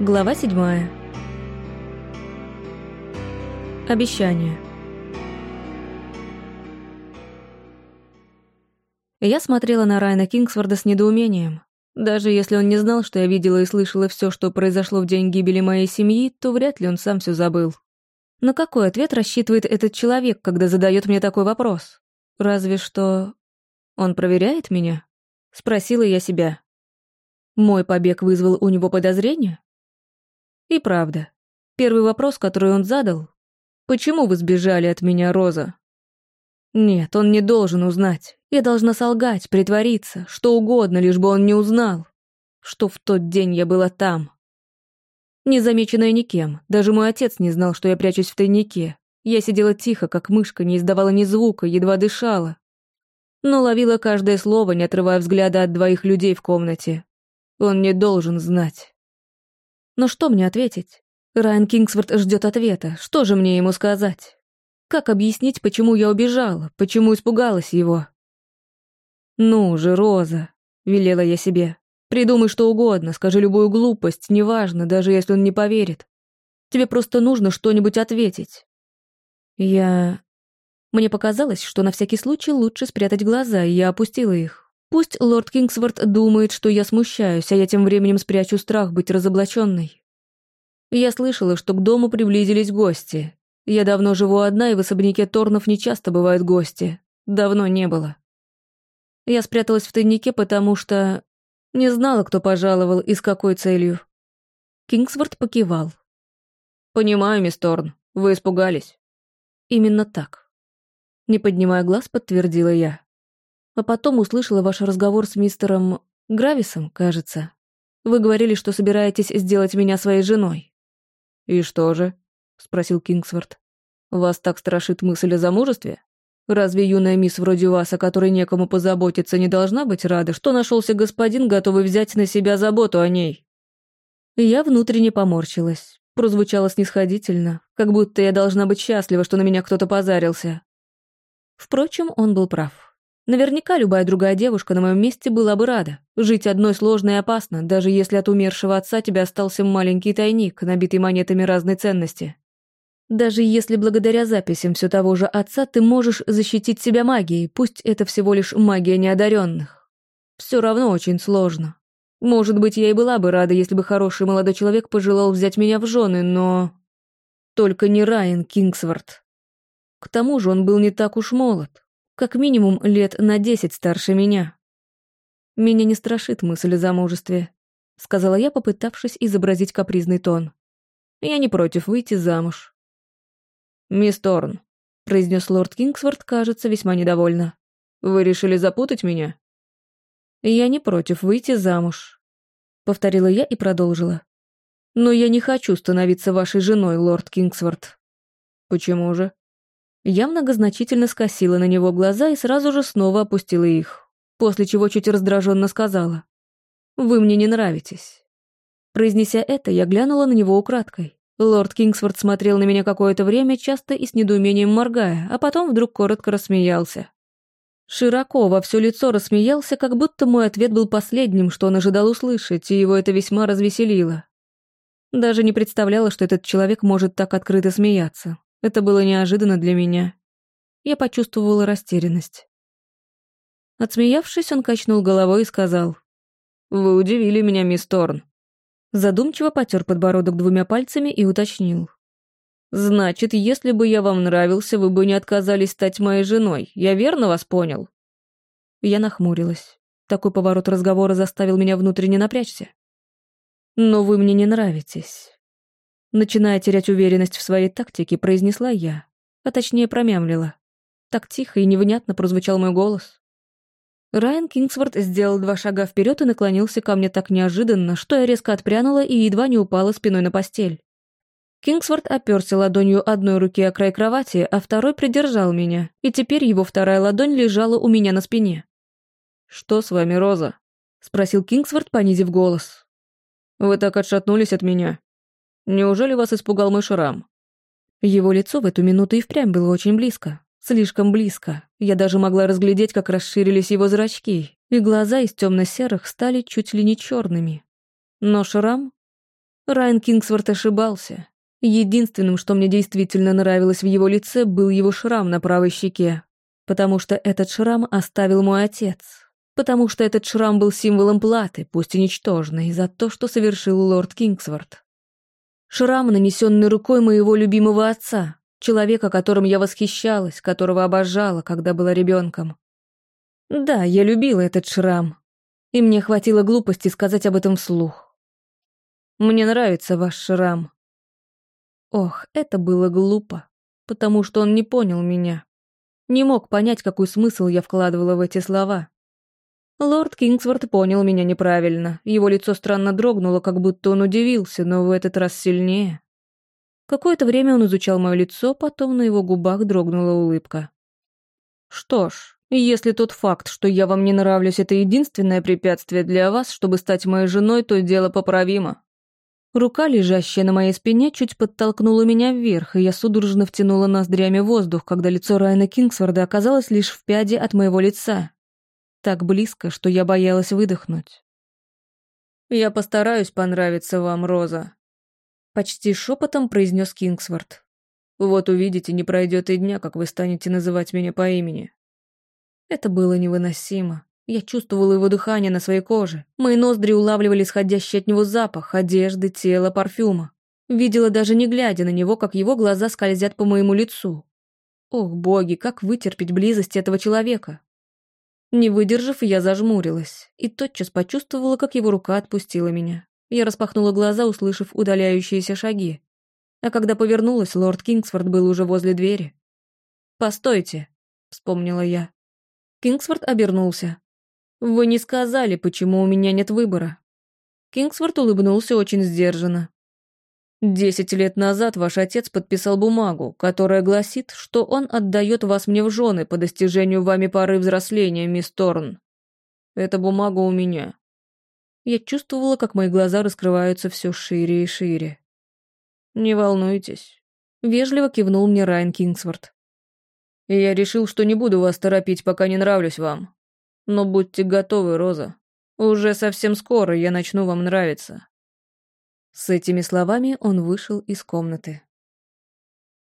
Глава седьмая. Обещание. Я смотрела на Райана Кингсворда с недоумением. Даже если он не знал, что я видела и слышала все, что произошло в день гибели моей семьи, то вряд ли он сам все забыл. На какой ответ рассчитывает этот человек, когда задает мне такой вопрос? Разве что... Он проверяет меня? Спросила я себя. Мой побег вызвал у него подозрения? И правда. Первый вопрос, который он задал. «Почему вы сбежали от меня, Роза?» Нет, он не должен узнать. Я должна солгать, притвориться, что угодно, лишь бы он не узнал, что в тот день я была там. Незамеченная никем, даже мой отец не знал, что я прячусь в тайнике. Я сидела тихо, как мышка, не издавала ни звука, едва дышала. Но ловила каждое слово, не отрывая взгляда от двоих людей в комнате. Он не должен знать. Но что мне ответить? Райан Кингсворт ждет ответа. Что же мне ему сказать? Как объяснить, почему я убежала, почему испугалась его? «Ну же, Роза», — велела я себе, — «придумай что угодно, скажи любую глупость, неважно, даже если он не поверит. Тебе просто нужно что-нибудь ответить». Я... Мне показалось, что на всякий случай лучше спрятать глаза, и я опустила их. Пусть лорд Кингсворт думает, что я смущаюсь, а я тем временем спрячу страх быть разоблаченной. Я слышала, что к дому приблизились гости. Я давно живу одна, и в особняке Торнов нечасто бывают гости. Давно не было. Я спряталась в тайнике, потому что... Не знала, кто пожаловал и с какой целью. Кингсворт покивал. «Понимаю, мисс Торн, вы испугались». «Именно так». Не поднимая глаз, подтвердила я. А потом услышала ваш разговор с мистером Грависом, кажется. Вы говорили, что собираетесь сделать меня своей женой. «И что же?» — спросил Кингсворт. «Вас так страшит мысль о замужестве? Разве юная мисс вроде вас, о которой некому позаботиться, не должна быть рада, что нашелся господин, готовый взять на себя заботу о ней?» Я внутренне поморщилась. Прозвучало снисходительно, как будто я должна быть счастлива, что на меня кто-то позарился. Впрочем, он был прав. Наверняка любая другая девушка на моем месте была бы рада. Жить одной сложно и опасно, даже если от умершего отца тебе остался маленький тайник, набитый монетами разной ценности. Даже если благодаря записям все того же отца ты можешь защитить себя магией, пусть это всего лишь магия неодаренных. Все равно очень сложно. Может быть, я и была бы рада, если бы хороший молодой человек пожелал взять меня в жены, но... Только не Райан Кингсворт. К тому же он был не так уж молод. Как минимум лет на десять старше меня. Меня не страшит мысль о замужестве, сказала я, попытавшись изобразить капризный тон. Я не против выйти замуж. Мисс Торн, произнес лорд Кингсворт, кажется, весьма недовольно. Вы решили запутать меня? Я не против выйти замуж, повторила я и продолжила. Но я не хочу становиться вашей женой, лорд Кингсворт. Почему же? Я многозначительно скосила на него глаза и сразу же снова опустила их, после чего чуть раздраженно сказала. «Вы мне не нравитесь». Произнеся это, я глянула на него украдкой. Лорд Кингсворт смотрел на меня какое-то время, часто и с недоумением моргая, а потом вдруг коротко рассмеялся. Широко во все лицо рассмеялся, как будто мой ответ был последним, что он ожидал услышать, и его это весьма развеселило. Даже не представляла, что этот человек может так открыто смеяться. Это было неожиданно для меня. Я почувствовала растерянность. Отсмеявшись, он качнул головой и сказал. «Вы удивили меня, мисс Торн». Задумчиво потер подбородок двумя пальцами и уточнил. «Значит, если бы я вам нравился, вы бы не отказались стать моей женой. Я верно вас понял?» Я нахмурилась. Такой поворот разговора заставил меня внутренне напрячься. «Но вы мне не нравитесь. Начиная терять уверенность в своей тактике, произнесла я, а точнее промямлила. Так тихо и невнятно прозвучал мой голос. Райан Кингсворт сделал два шага вперед и наклонился ко мне так неожиданно, что я резко отпрянула и едва не упала спиной на постель. Кингсворт оперся ладонью одной руки о край кровати, а второй придержал меня, и теперь его вторая ладонь лежала у меня на спине. «Что с вами, Роза?» — спросил Кингсворт, понизив голос. «Вы так отшатнулись от меня. Неужели вас испугал мой шрам?» Его лицо в эту минуту и впрямь было очень близко. Слишком близко. Я даже могла разглядеть, как расширились его зрачки, и глаза из темно-серых стали чуть ли не черными. Но шрам? Райан Кингсворт ошибался. Единственным, что мне действительно нравилось в его лице, был его шрам на правой щеке. Потому что этот шрам оставил мой отец. Потому что этот шрам был символом платы, пусть и ничтожной, за то, что совершил лорд Кингсворт. Шрам, нанесенный рукой моего любимого отца, человека, которым я восхищалась, которого обожала, когда была ребенком. Да, я любила этот шрам, и мне хватило глупости сказать об этом вслух. Мне нравится ваш шрам. Ох, это было глупо, потому что он не понял меня. Не мог понять, какой смысл я вкладывала в эти слова. Лорд Кингсворт понял меня неправильно. Его лицо странно дрогнуло, как будто он удивился, но в этот раз сильнее. Какое-то время он изучал мое лицо, потом на его губах дрогнула улыбка. «Что ж, если тот факт, что я вам не нравлюсь, это единственное препятствие для вас, чтобы стать моей женой, то дело поправимо. Рука, лежащая на моей спине, чуть подтолкнула меня вверх, и я судорожно втянула ноздрями воздух, когда лицо Райана Кингсворда оказалось лишь в пяде от моего лица. Так близко, что я боялась выдохнуть. «Я постараюсь понравиться вам, Роза», — почти шепотом произнес Кингсворт. «Вот увидите, не пройдет и дня, как вы станете называть меня по имени». Это было невыносимо. Я чувствовала его дыхание на своей коже. Мои ноздри улавливали исходящий от него запах одежды, тела, парфюма. Видела даже не глядя на него, как его глаза скользят по моему лицу. Ох, боги, как вытерпеть близость этого человека? Не выдержав, я зажмурилась и тотчас почувствовала, как его рука отпустила меня. Я распахнула глаза, услышав удаляющиеся шаги. А когда повернулась, лорд Кингсфорд был уже возле двери. «Постойте», — вспомнила я. Кингсфорд обернулся. «Вы не сказали, почему у меня нет выбора». Кингсворт улыбнулся очень сдержанно. «Десять лет назад ваш отец подписал бумагу, которая гласит, что он отдает вас мне в жены по достижению вами поры взросления, мисс Торн. Эта бумага у меня». Я чувствовала, как мои глаза раскрываются все шире и шире. «Не волнуйтесь», — вежливо кивнул мне Райан Кингсворт. «Я решил, что не буду вас торопить, пока не нравлюсь вам. Но будьте готовы, Роза. Уже совсем скоро я начну вам нравиться». С этими словами он вышел из комнаты.